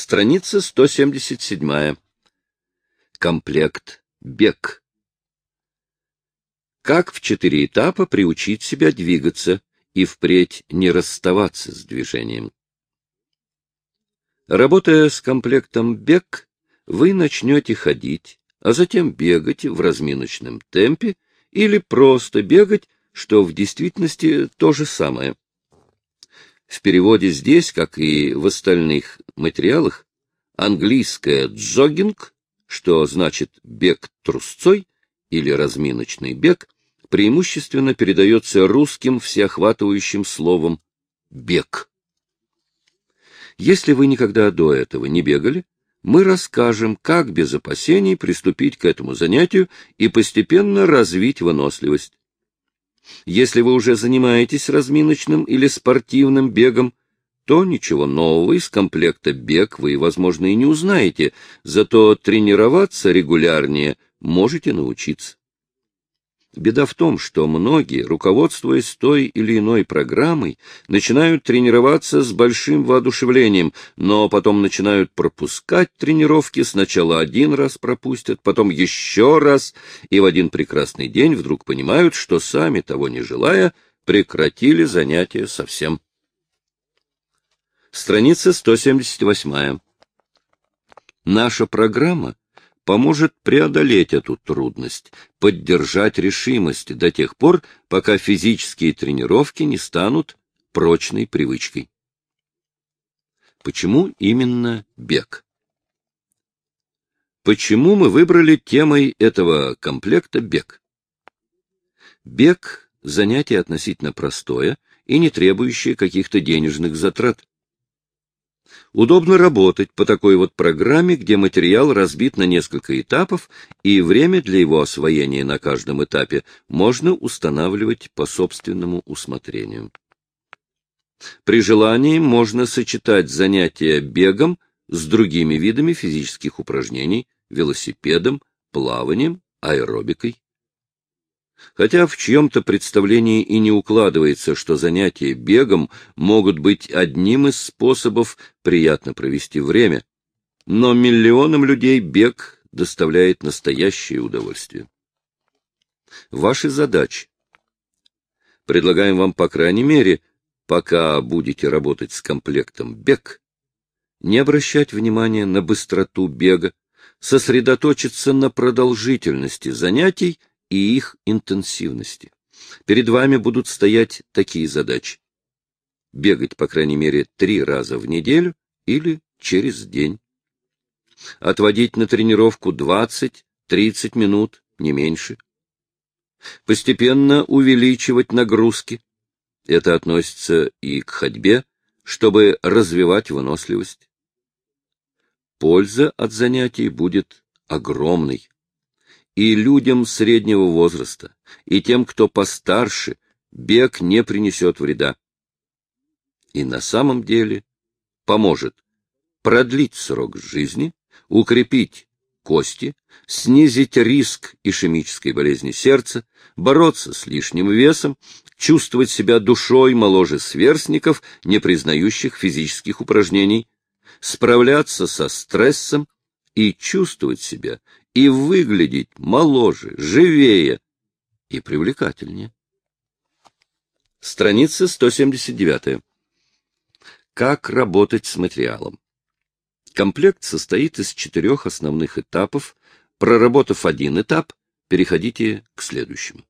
Страница 177. Комплект «Бег». Как в четыре этапа приучить себя двигаться и впредь не расставаться с движением? Работая с комплектом «Бег», вы начнете ходить, а затем бегать в разминочном темпе или просто бегать, что в действительности то же самое. В переводе здесь, как и в остальных материалах, английское «джогинг», что значит «бег трусцой» или «разминочный бег», преимущественно передается русским всеохватывающим словом «бег». Если вы никогда до этого не бегали, мы расскажем, как без опасений приступить к этому занятию и постепенно развить выносливость. Если вы уже занимаетесь разминочным или спортивным бегом, то ничего нового из комплекта бег вы, возможно, и не узнаете, зато тренироваться регулярнее можете научиться. Беда в том, что многие, руководствуясь той или иной программой, начинают тренироваться с большим воодушевлением, но потом начинают пропускать тренировки, сначала один раз пропустят, потом еще раз, и в один прекрасный день вдруг понимают, что сами того не желая, прекратили занятия совсем. Страница 178. Наша программа поможет преодолеть эту трудность, поддержать решимость до тех пор, пока физические тренировки не станут прочной привычкой. Почему именно бег? Почему мы выбрали темой этого комплекта бег? Бег – занятие относительно простое и не требующее каких-то денежных затрат. Удобно работать по такой вот программе, где материал разбит на несколько этапов, и время для его освоения на каждом этапе можно устанавливать по собственному усмотрению. При желании можно сочетать занятия бегом с другими видами физических упражнений, велосипедом, плаванием, аэробикой. Хотя в чьем-то представлении и не укладывается, что занятия бегом могут быть одним из способов приятно провести время, но миллионам людей бег доставляет настоящее удовольствие. Ваши задачи. Предлагаем вам, по крайней мере, пока будете работать с комплектом бег, не обращать внимания на быстроту бега, сосредоточиться на продолжительности занятий и их интенсивности. Перед вами будут стоять такие задачи. Бегать, по крайней мере, три раза в неделю или через день. Отводить на тренировку 20-30 минут, не меньше. Постепенно увеличивать нагрузки. Это относится и к ходьбе, чтобы развивать выносливость. Польза от занятий будет огромной и людям среднего возраста, и тем, кто постарше, бег не принесет вреда. И на самом деле поможет продлить срок жизни, укрепить кости, снизить риск ишемической болезни сердца, бороться с лишним весом, чувствовать себя душой моложе сверстников, не признающих физических упражнений, справляться со стрессом и чувствовать себя и выглядеть моложе, живее и привлекательнее. Страница 179. Как работать с материалом? Комплект состоит из четырех основных этапов. Проработав один этап, переходите к следующему.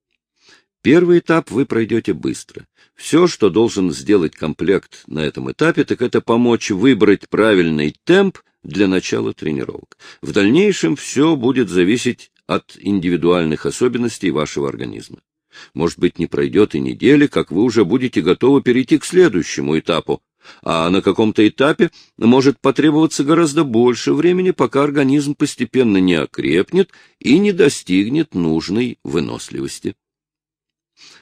Первый этап вы пройдете быстро. Все, что должен сделать комплект на этом этапе, так это помочь выбрать правильный темп для начала тренировок. В дальнейшем все будет зависеть от индивидуальных особенностей вашего организма. Может быть, не пройдет и недели, как вы уже будете готовы перейти к следующему этапу, а на каком-то этапе может потребоваться гораздо больше времени, пока организм постепенно не окрепнет и не достигнет нужной выносливости.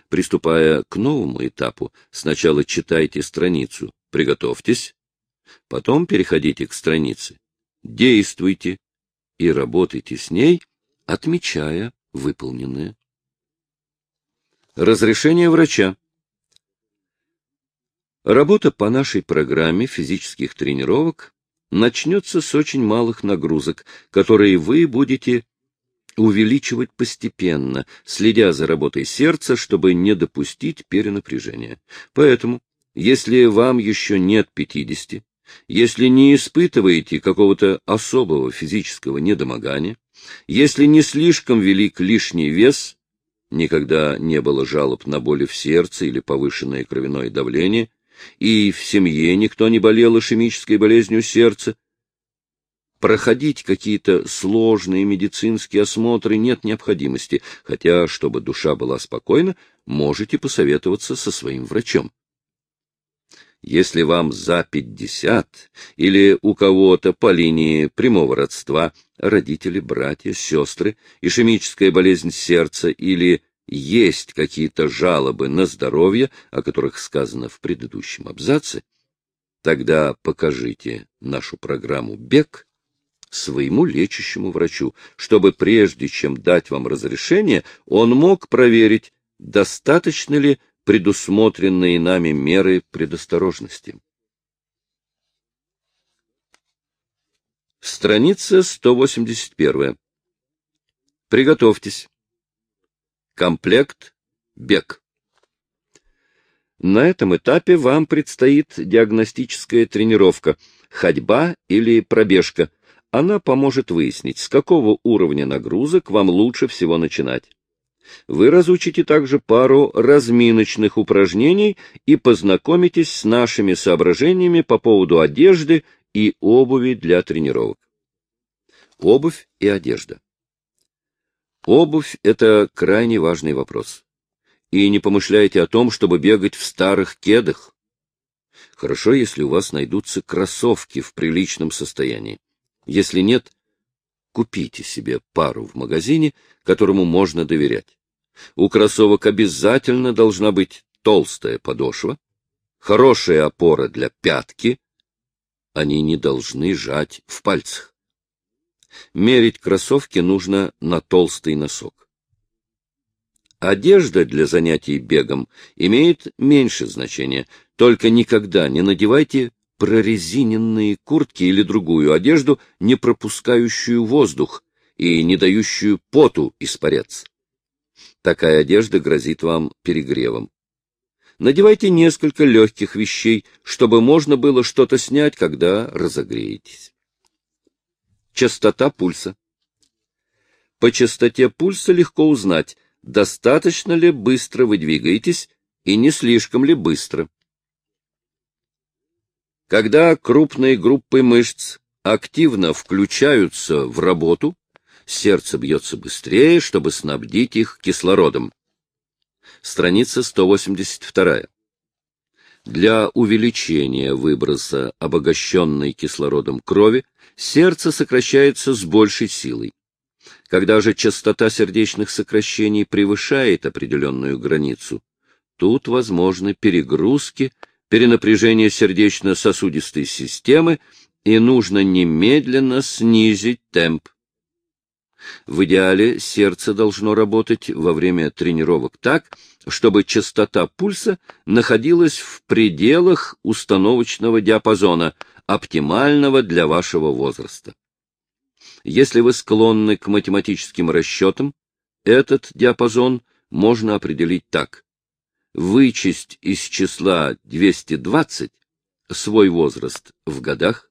Приступая к новому этапу, сначала читайте страницу, приготовьтесь, Потом переходите к странице, действуйте и работайте с ней, отмечая выполненное. Разрешение врача. Работа по нашей программе физических тренировок начнется с очень малых нагрузок, которые вы будете увеличивать постепенно, следя за работой сердца, чтобы не допустить перенапряжения. Поэтому, если вам еще нет 50, если не испытываете какого-то особого физического недомогания, если не слишком велик лишний вес, никогда не было жалоб на боли в сердце или повышенное кровяное давление, и в семье никто не болел ишемической болезнью сердца, проходить какие-то сложные медицинские осмотры нет необходимости, хотя, чтобы душа была спокойна, можете посоветоваться со своим врачом. Если вам за пятьдесят или у кого-то по линии прямого родства, родители, братья, сестры, ишемическая болезнь сердца или есть какие-то жалобы на здоровье, о которых сказано в предыдущем абзаце, тогда покажите нашу программу «Бег» своему лечащему врачу, чтобы прежде чем дать вам разрешение, он мог проверить, достаточно ли предусмотренные нами меры предосторожности. Страница 181. Приготовьтесь. Комплект «Бег». На этом этапе вам предстоит диагностическая тренировка, ходьба или пробежка. Она поможет выяснить, с какого уровня нагрузок вам лучше всего начинать. Вы разучите также пару разминочных упражнений и познакомитесь с нашими соображениями по поводу одежды и обуви для тренировок. Обувь и одежда. Обувь — это крайне важный вопрос. И не помышляйте о том, чтобы бегать в старых кедах. Хорошо, если у вас найдутся кроссовки в приличном состоянии. Если нет, купите себе пару в магазине, которому можно доверять. У кроссовок обязательно должна быть толстая подошва, хорошая опора для пятки, они не должны жать в пальцах. Мерить кроссовки нужно на толстый носок. Одежда для занятий бегом имеет меньше значения, только никогда не надевайте прорезиненные куртки или другую одежду, не пропускающую воздух и не дающую поту испаряться. Такая одежда грозит вам перегревом. Надевайте несколько легких вещей, чтобы можно было что-то снять, когда разогреетесь. Частота пульса. По частоте пульса легко узнать, достаточно ли быстро вы двигаетесь и не слишком ли быстро. Когда крупные группы мышц активно включаются в работу, сердце бьется быстрее, чтобы снабдить их кислородом. Страница 182. Для увеличения выброса обогащенной кислородом крови сердце сокращается с большей силой. Когда же частота сердечных сокращений превышает определенную границу, тут возможны перегрузки, перенапряжение сердечно-сосудистой системы, и нужно немедленно снизить темп. В идеале сердце должно работать во время тренировок так, чтобы частота пульса находилась в пределах установочного диапазона, оптимального для вашего возраста. Если вы склонны к математическим расчетам, этот диапазон можно определить так. Вычесть из числа 220 свой возраст в годах,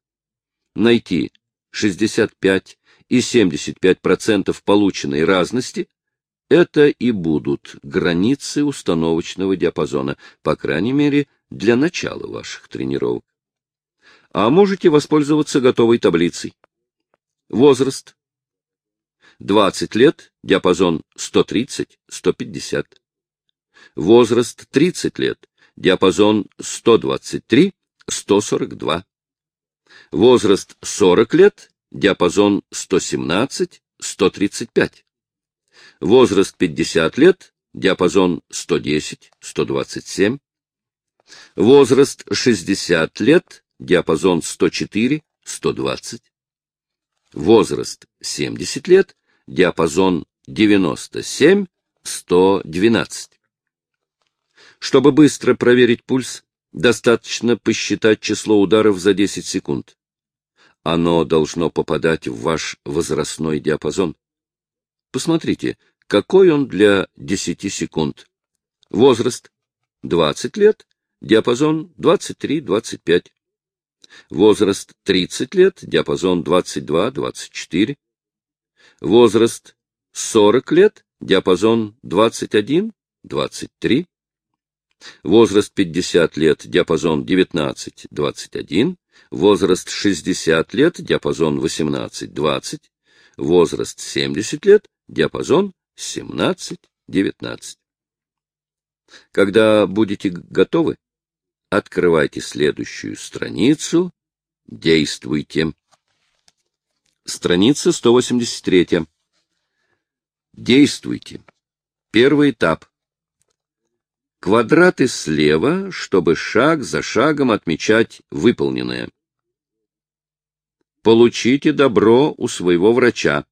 найти 65 и 75% полученной разности — это и будут границы установочного диапазона, по крайней мере, для начала ваших тренировок. А можете воспользоваться готовой таблицей. Возраст. 20 лет, диапазон 130-150. Возраст 30 лет, диапазон 123-142. Возраст 40 лет, диапазон 117-135. Возраст 50 лет, диапазон 110-127. Возраст 60 лет, диапазон 104-120. Возраст 70 лет, диапазон 97-112. Чтобы быстро проверить пульс, достаточно посчитать число ударов за 10 секунд Оно должно попадать в ваш возрастной диапазон. Посмотрите, какой он для 10 секунд. Возраст 20 лет, диапазон 23-25. Возраст 30 лет, диапазон 22-24. Возраст 40 лет, диапазон 21-23. Возраст 50 лет, диапазон 19-21. Возраст 60 лет, диапазон 18-20. Возраст 70 лет, диапазон 17-19. Когда будете готовы, открывайте следующую страницу, действуйте. Страница 183. Действуйте. Первый этап. Квадраты слева, чтобы шаг за шагом отмечать выполненное. Получите добро у своего врача,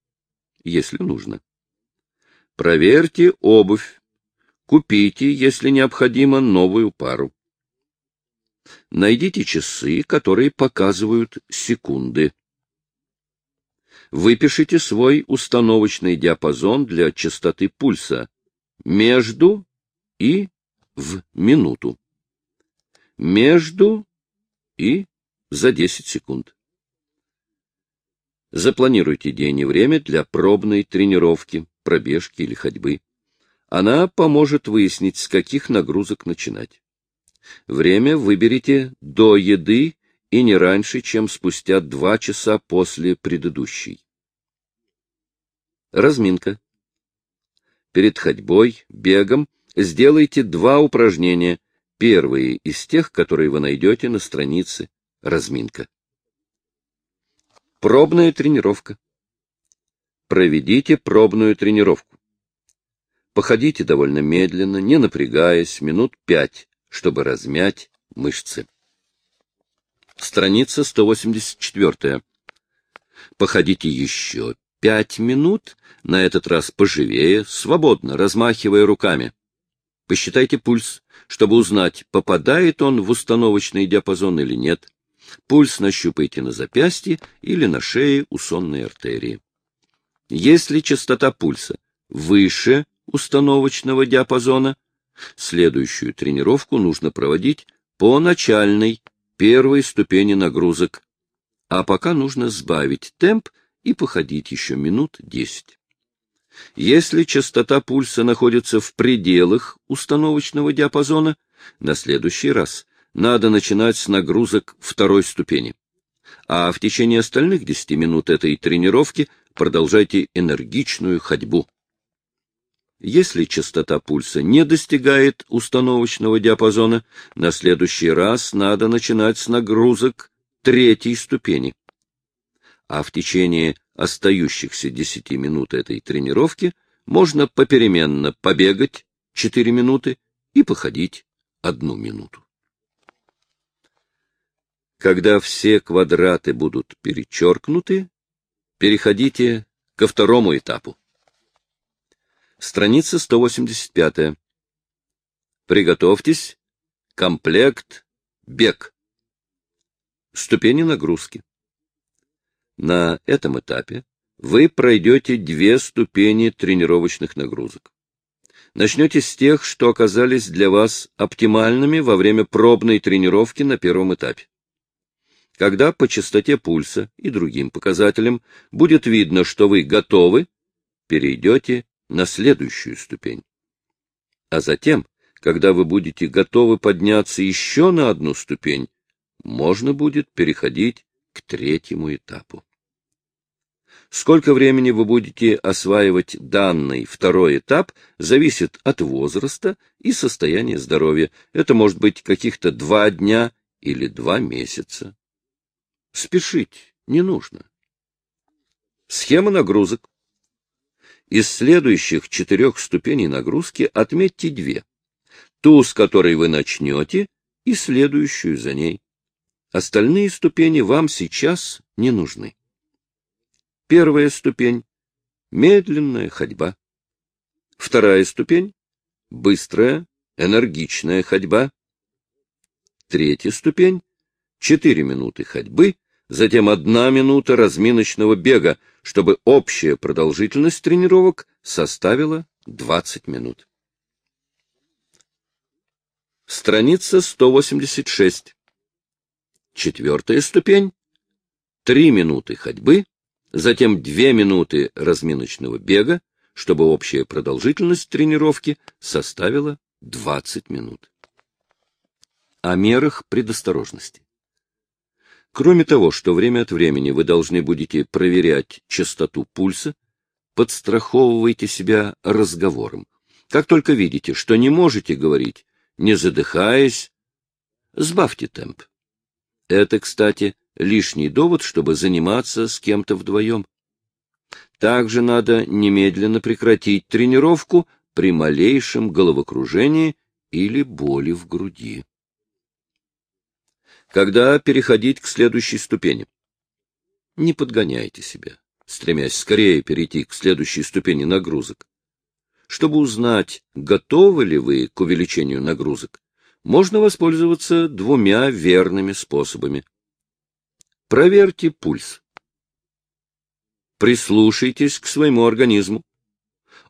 если нужно. Проверьте обувь. Купите, если необходимо, новую пару. Найдите часы, которые показывают секунды. Выпишите свой установочный диапазон для частоты пульса между и в минуту. Между и за 10 секунд. Запланируйте день и время для пробной тренировки, пробежки или ходьбы. Она поможет выяснить, с каких нагрузок начинать. Время выберите до еды и не раньше, чем спустя два часа после предыдущей. Разминка. Перед ходьбой, бегом сделайте два упражнения, первые из тех, которые вы найдете на странице «Разминка». Пробная тренировка. Проведите пробную тренировку. Походите довольно медленно, не напрягаясь, минут пять, чтобы размять мышцы. Страница 184. Походите еще пять минут, на этот раз поживее, свободно, размахивая руками. Посчитайте пульс, чтобы узнать, попадает он в установочный диапазон или нет. Пульс нащупайте на запястье или на шее у сонной артерии. Если частота пульса выше установочного диапазона, следующую тренировку нужно проводить по начальной первой ступени нагрузок, а пока нужно сбавить темп и походить еще минут десять. Если частота пульса находится в пределах установочного диапазона, на следующий раз надо начинать с нагрузок второй ступени. А в течение остальных 10 минут этой тренировки продолжайте энергичную ходьбу. Если частота пульса не достигает установочного диапазона, на следующий раз надо начинать с нагрузок третьей ступени. А в течение остающихся 10 минут этой тренировки можно попеременно побегать 4 минуты и походить одну минуту. Когда все квадраты будут перечеркнуты, переходите ко второму этапу. Страница 185. Приготовьтесь. Комплект. Бег. Ступени нагрузки. На этом этапе вы пройдете две ступени тренировочных нагрузок. Начнете с тех, что оказались для вас оптимальными во время пробной тренировки на первом этапе. Когда по частоте пульса и другим показателям будет видно, что вы готовы, перейдете на следующую ступень. А затем, когда вы будете готовы подняться еще на одну ступень, можно будет переходить к третьему этапу. Сколько времени вы будете осваивать данный второй этап, зависит от возраста и состояния здоровья. Это может быть каких-то два дня или два месяца. Спешить не нужно. Схема нагрузок. Из следующих четырех ступеней нагрузки отметьте две. Ту, с которой вы начнете, и следующую за ней. Остальные ступени вам сейчас не нужны. Первая ступень — медленная ходьба. Вторая ступень — быстрая, энергичная ходьба. Третья ступень — четыре минуты ходьбы затем одна минута разминочного бега, чтобы общая продолжительность тренировок составила 20 минут. Страница 186. Четвертая ступень. Три минуты ходьбы, затем две минуты разминочного бега, чтобы общая продолжительность тренировки составила 20 минут. О мерах предосторожности. Кроме того, что время от времени вы должны будете проверять частоту пульса, подстраховывайте себя разговором. Как только видите, что не можете говорить, не задыхаясь, сбавьте темп. Это, кстати, лишний довод, чтобы заниматься с кем-то вдвоем. Также надо немедленно прекратить тренировку при малейшем головокружении или боли в груди. Когда переходить к следующей ступени? Не подгоняйте себя, стремясь скорее перейти к следующей ступени нагрузок. Чтобы узнать, готовы ли вы к увеличению нагрузок, можно воспользоваться двумя верными способами. Проверьте пульс. Прислушайтесь к своему организму.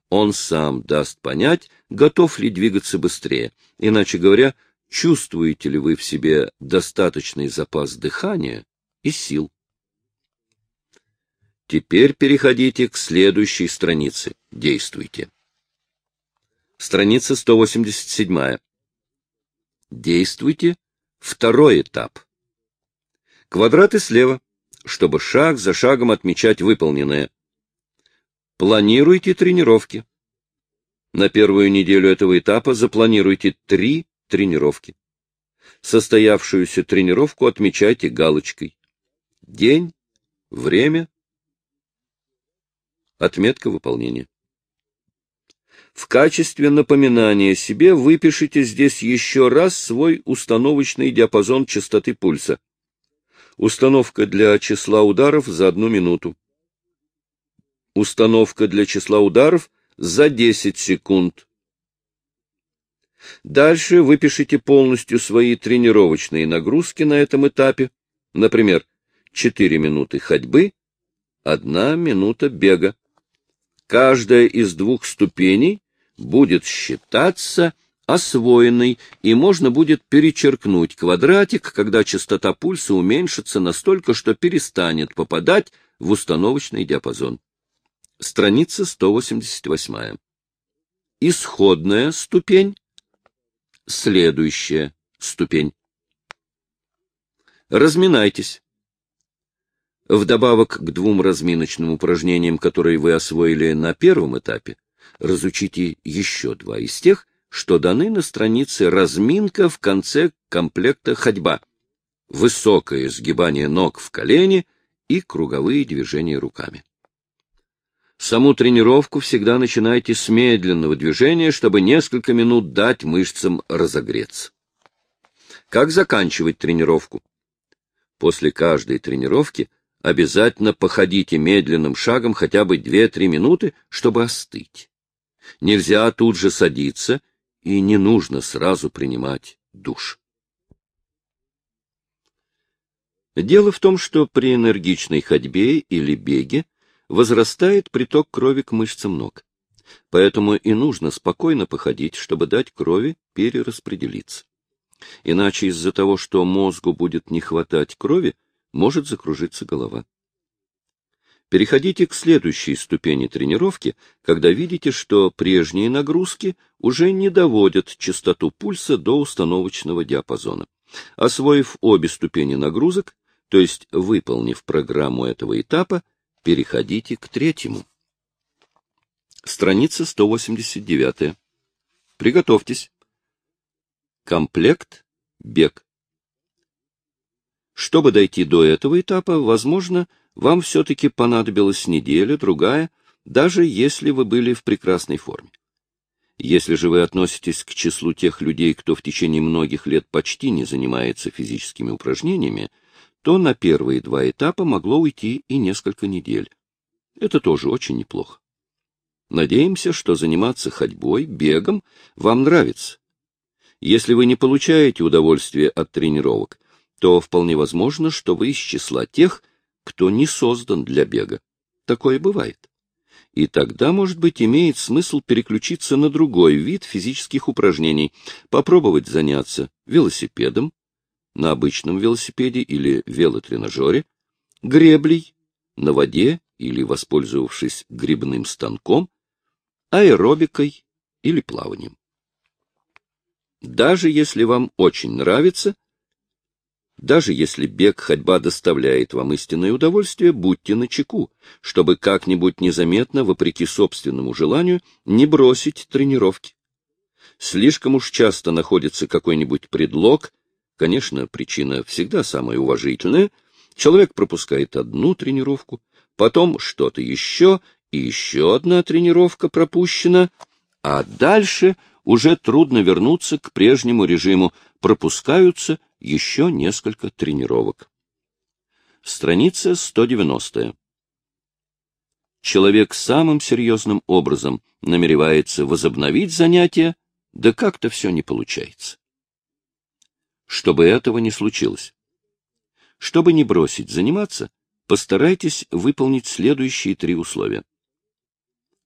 Он сам даст понять, готов ли двигаться быстрее. Иначе говоря, чувствуете ли вы в себе достаточный запас дыхания и сил. Теперь переходите к следующей странице. Действуйте. Страница 187. Действуйте. Второй этап. Квадраты слева, чтобы шаг за шагом отмечать выполненное. Планируйте тренировки. На первую неделю этого этапа запланируйте три тренировки. Состоявшуюся тренировку отмечайте галочкой. День, время, отметка выполнения. В качестве напоминания себе выпишите здесь еще раз свой установочный диапазон частоты пульса. Установка для числа ударов за одну минуту. Установка для числа ударов за 10 секунд. Дальше выпишите полностью свои тренировочные нагрузки на этом этапе. Например, 4 минуты ходьбы, 1 минута бега. Каждая из двух ступеней будет считаться освоенной, и можно будет перечеркнуть квадратик, когда частота пульса уменьшится настолько, что перестанет попадать в установочный диапазон. Страница 188. Исходная ступень следующая ступень. Разминайтесь. Вдобавок к двум разминочным упражнениям, которые вы освоили на первом этапе, разучите еще два из тех, что даны на странице «Разминка» в конце комплекта «Ходьба», высокое сгибание ног в колени и круговые движения руками. Саму тренировку всегда начинайте с медленного движения, чтобы несколько минут дать мышцам разогреться. Как заканчивать тренировку? После каждой тренировки обязательно походите медленным шагом хотя бы 2-3 минуты, чтобы остыть. Нельзя тут же садиться, и не нужно сразу принимать душ. Дело в том, что при энергичной ходьбе или беге возрастает приток крови к мышцам ног. Поэтому и нужно спокойно походить, чтобы дать крови перераспределиться. Иначе из-за того, что мозгу будет не хватать крови, может закружиться голова. Переходите к следующей ступени тренировки, когда видите, что прежние нагрузки уже не доводят частоту пульса до установочного диапазона. Освоив обе ступени нагрузок, то есть выполнив программу этого этапа, Переходите к третьему. Страница 189. Приготовьтесь. Комплект бег. Чтобы дойти до этого этапа, возможно, вам все-таки понадобилась неделя, другая, даже если вы были в прекрасной форме. Если же вы относитесь к числу тех людей, кто в течение многих лет почти не занимается физическими упражнениями, то на первые два этапа могло уйти и несколько недель. Это тоже очень неплохо. Надеемся, что заниматься ходьбой, бегом вам нравится. Если вы не получаете удовольствия от тренировок, то вполне возможно, что вы из числа тех, кто не создан для бега. Такое бывает. И тогда, может быть, имеет смысл переключиться на другой вид физических упражнений, попробовать заняться велосипедом, на обычном велосипеде или велотренажере, греблей, на воде или воспользовавшись грибным станком, аэробикой или плаванием. Даже если вам очень нравится, даже если бег ходьба доставляет вам истинное удовольствие, будьте начеку, чтобы как-нибудь незаметно, вопреки собственному желанию, не бросить тренировки. Слишком уж часто находится какой-нибудь предлог, конечно, причина всегда самая уважительная, человек пропускает одну тренировку, потом что-то еще, и еще одна тренировка пропущена, а дальше уже трудно вернуться к прежнему режиму, пропускаются еще несколько тренировок. Страница 190. Человек самым серьезным образом намеревается возобновить занятия, да как-то все не получается. Чтобы этого не случилось. Чтобы не бросить заниматься, постарайтесь выполнить следующие три условия.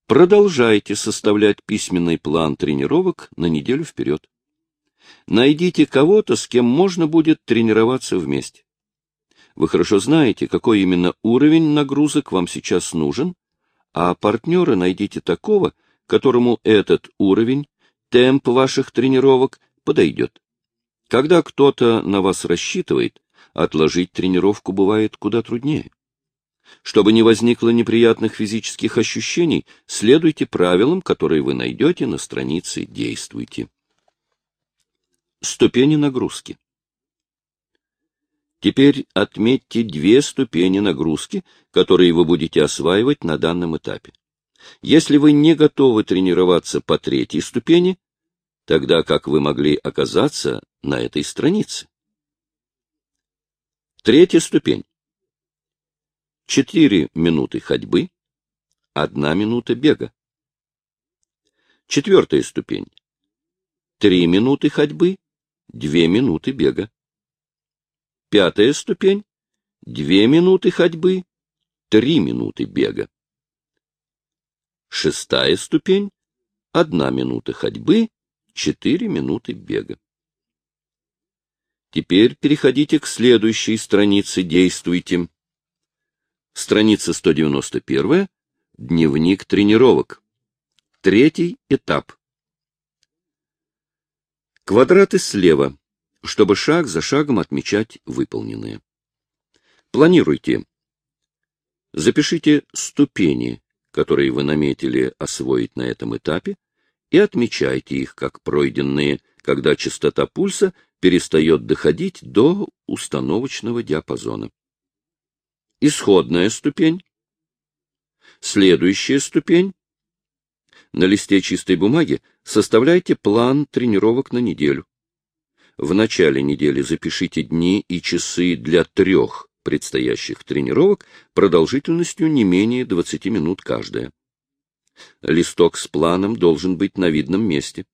Продолжайте составлять письменный план тренировок на неделю вперед. Найдите кого-то, с кем можно будет тренироваться вместе. Вы хорошо знаете, какой именно уровень нагрузок вам сейчас нужен, а партнера найдите такого, которому этот уровень, темп ваших тренировок подойдет. Когда кто-то на вас рассчитывает, отложить тренировку бывает куда труднее. Чтобы не возникло неприятных физических ощущений, следуйте правилам, которые вы найдете на странице «Действуйте». Ступени нагрузки. Теперь отметьте две ступени нагрузки, которые вы будете осваивать на данном этапе. Если вы не готовы тренироваться по третьей ступени, тогда как вы могли оказаться на этой странице? Третья ступень. Четыре минуты ходьбы, одна минута бега. Четвертая ступень. Три минуты ходьбы, две минуты бега. Пятая ступень — две минуты ходьбы, три минуты бега. Шестая ступень — одна минута ходьбы, четыре минуты бега. Теперь переходите к следующей странице «Действуйте». Страница 191. Дневник тренировок. Третий этап. Квадраты слева, чтобы шаг за шагом отмечать выполненные. Планируйте. Запишите ступени, которые вы наметили освоить на этом этапе, и отмечайте их как пройденные, когда частота пульса перестает доходить до установочного диапазона. Исходная ступень. Следующая ступень на листе чистой бумаги составляйте план тренировок на неделю. В начале недели запишите дни и часы для трех предстоящих тренировок продолжительностью не менее 20 минут каждая. Листок с планом должен быть на видном месте.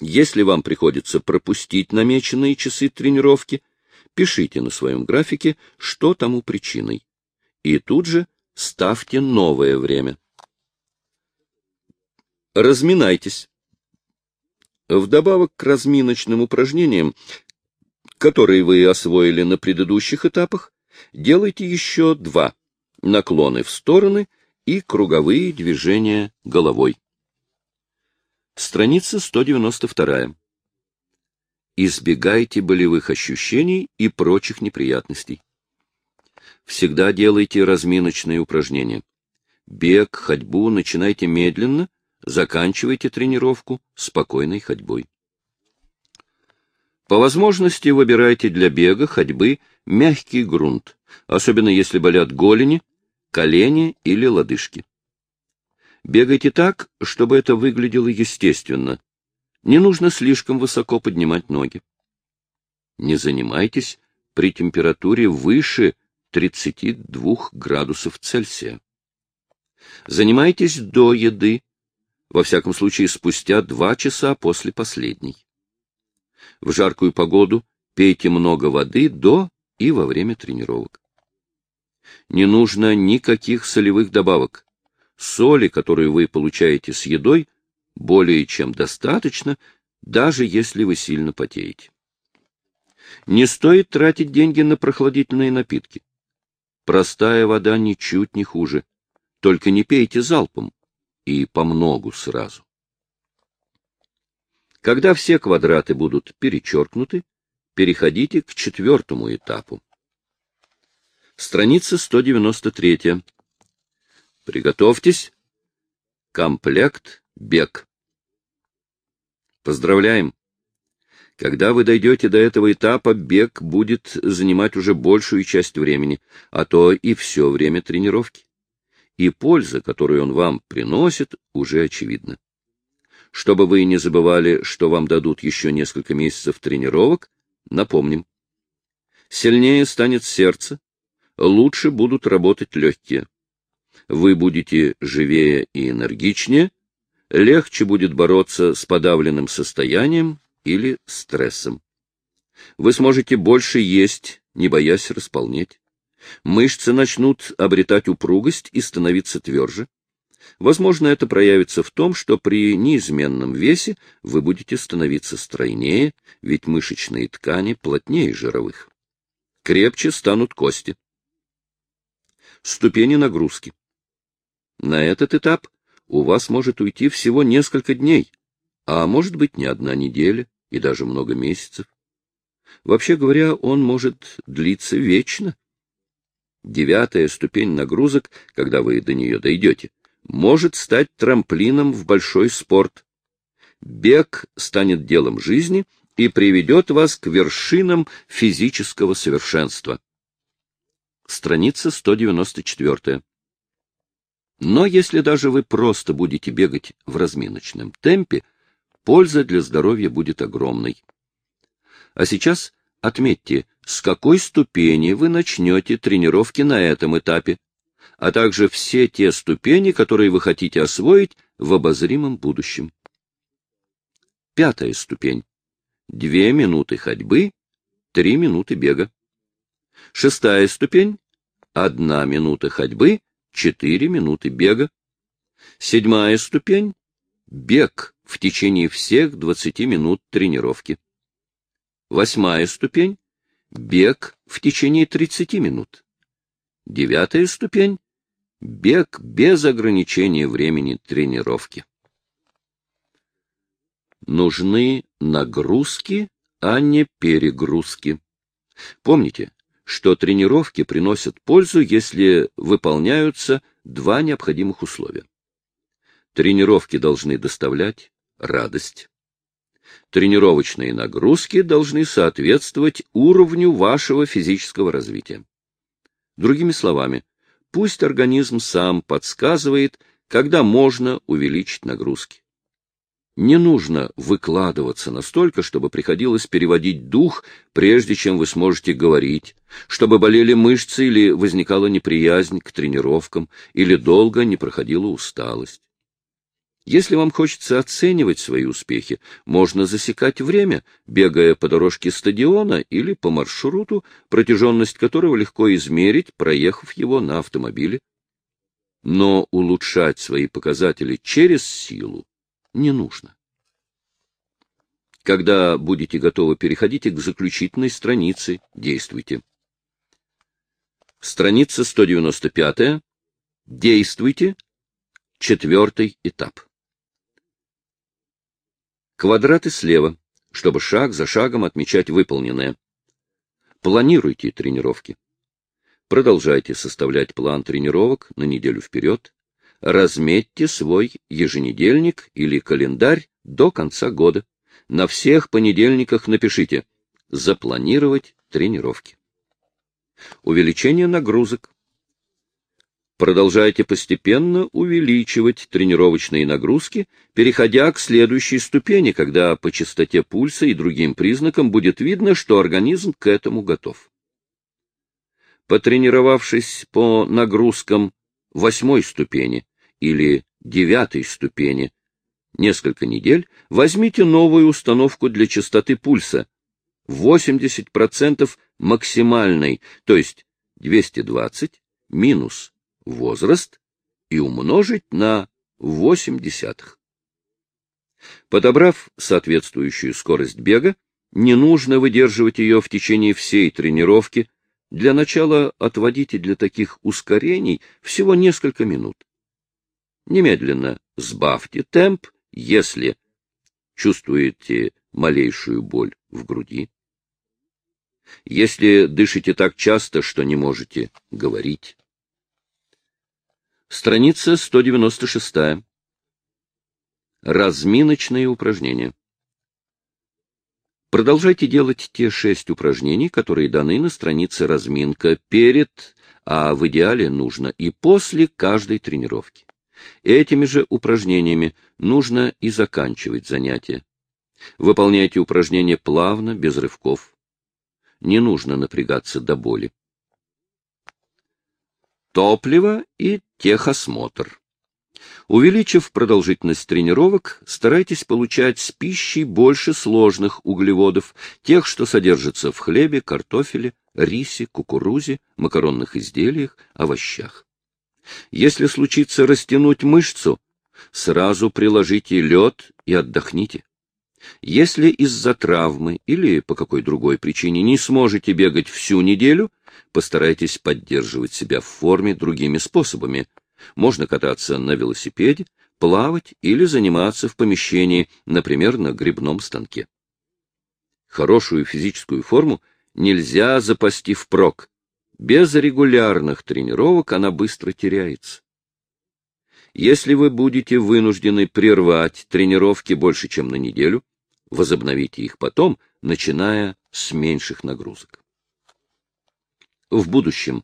Если вам приходится пропустить намеченные часы тренировки, пишите на своем графике, что тому причиной. И тут же ставьте новое время. Разминайтесь. Вдобавок к разминочным упражнениям, которые вы освоили на предыдущих этапах, делайте еще два — наклоны в стороны и круговые движения головой. Страница 192. Избегайте болевых ощущений и прочих неприятностей. Всегда делайте разминочные упражнения. Бег, ходьбу начинайте медленно — Заканчивайте тренировку спокойной ходьбой. По возможности выбирайте для бега, ходьбы мягкий грунт, особенно если болят голени, колени или лодыжки. Бегайте так, чтобы это выглядело естественно. Не нужно слишком высоко поднимать ноги. Не занимайтесь при температуре выше 32 градусов Цельсия. Занимайтесь до еды, во всяком случае спустя два часа после последней. В жаркую погоду Пейте много воды до и во время тренировок. Не нужно никаких солевых добавок. Соли, которую вы получаете с едой, более чем достаточно, даже если вы сильно потеете. Не стоит тратить деньги на прохладительные напитки. Простая вода ничуть не хуже. Только не пейте залпом и помногу сразу. Когда все квадраты будут перечеркнуты, переходите к четвертому этапу. Страница 193. Приготовьтесь. Комплект бег. Поздравляем! Когда вы дойдете до этого этапа, бег будет занимать уже большую часть времени, а то и все время тренировки. И польза, которую он вам приносит, уже очевидна. Чтобы вы не забывали, что вам дадут еще несколько месяцев тренировок, напомним. Сильнее станет сердце, лучше будут работать легкие. Вы будете живее и энергичнее, легче будет бороться с подавленным состоянием или стрессом. Вы сможете больше есть, не боясь располнеть. Мышцы начнут обретать упругость и становиться тверже. Возможно, это проявится в том, что при неизменном весе вы будете становиться стройнее, ведь мышечные ткани плотнее жировых. Крепче станут кости. Ступени нагрузки. На этот этап у вас может уйти всего несколько дней, а может быть не одна неделя и даже много месяцев. Вообще говоря, он может длиться вечно. Девятая ступень нагрузок, когда вы до нее дойдете, может стать трамплином в большой спорт. Бег станет делом жизни и приведет вас к вершинам физического совершенства. Страница 194. Но если даже вы просто будете бегать в разминочном темпе, польза для здоровья будет огромной. А сейчас отметьте, с какой ступени вы начнете тренировки на этом этапе, а также все те ступени, которые вы хотите освоить в обозримом будущем. Пятая ступень. Две минуты ходьбы, три минуты бега. Шестая ступень. Одна минута ходьбы, Четыре минуты бега. Седьмая ступень — бег в течение всех двадцати минут тренировки. Восьмая ступень — бег в течение тридцати минут. Девятая ступень — бег без ограничения времени тренировки. Нужны нагрузки, а не перегрузки. Помните, что тренировки приносят пользу, если выполняются два необходимых условия. Тренировки должны доставлять радость. Тренировочные нагрузки должны соответствовать уровню вашего физического развития. Другими словами, пусть организм сам подсказывает, когда можно увеличить нагрузки. Не нужно выкладываться настолько, чтобы приходилось переводить дух, прежде чем вы сможете говорить, чтобы болели мышцы или возникала неприязнь к тренировкам, или долго не проходила усталость. Если вам хочется оценивать свои успехи, можно засекать время, бегая по дорожке стадиона или по маршруту, протяженность которого легко измерить, проехав его на автомобиле. Но улучшать свои показатели через силу не нужно. Когда будете готовы, переходите к заключительной странице, действуйте. Страница 195. Действуйте. Четвертый этап. Квадраты слева, чтобы шаг за шагом отмечать выполненное. Планируйте тренировки. Продолжайте составлять план тренировок на неделю вперед разметьте свой еженедельник или календарь до конца года. На всех понедельниках напишите «Запланировать тренировки». Увеличение нагрузок. Продолжайте постепенно увеличивать тренировочные нагрузки, переходя к следующей ступени, когда по частоте пульса и другим признакам будет видно, что организм к этому готов. Потренировавшись по нагрузкам восьмой ступени, или девятой ступени, несколько недель, возьмите новую установку для частоты пульса, 80% максимальной, то есть 220 минус возраст и умножить на 8 десятых. Подобрав соответствующую скорость бега, не нужно выдерживать ее в течение всей тренировки. Для начала отводите для таких ускорений всего несколько минут. Немедленно сбавьте темп, если чувствуете малейшую боль в груди. Если дышите так часто, что не можете говорить. Страница 196. Разминочные упражнения. Продолжайте делать те шесть упражнений, которые даны на странице разминка перед, а в идеале нужно и после каждой тренировки. Этими же упражнениями нужно и заканчивать занятия. Выполняйте упражнения плавно, без рывков. Не нужно напрягаться до боли. Топливо и техосмотр. Увеличив продолжительность тренировок, старайтесь получать с пищей больше сложных углеводов, тех, что содержатся в хлебе, картофеле, рисе, кукурузе, макаронных изделиях, овощах. Если случится растянуть мышцу, сразу приложите лед и отдохните. Если из-за травмы или по какой другой причине не сможете бегать всю неделю, постарайтесь поддерживать себя в форме другими способами. Можно кататься на велосипеде, плавать или заниматься в помещении, например, на грибном станке. Хорошую физическую форму нельзя запасти впрок. Без регулярных тренировок она быстро теряется. Если вы будете вынуждены прервать тренировки больше, чем на неделю, возобновите их потом, начиная с меньших нагрузок. В будущем.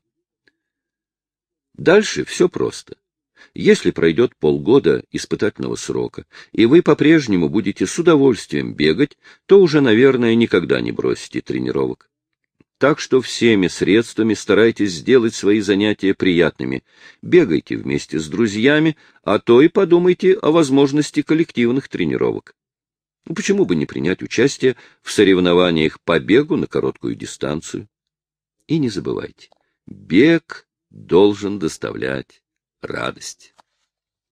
Дальше все просто. Если пройдет полгода испытательного срока, и вы по-прежнему будете с удовольствием бегать, то уже, наверное, никогда не бросите тренировок. Так что всеми средствами старайтесь сделать свои занятия приятными. Бегайте вместе с друзьями, а то и подумайте о возможности коллективных тренировок. Почему бы не принять участие в соревнованиях по бегу на короткую дистанцию? И не забывайте, бег должен доставлять радость.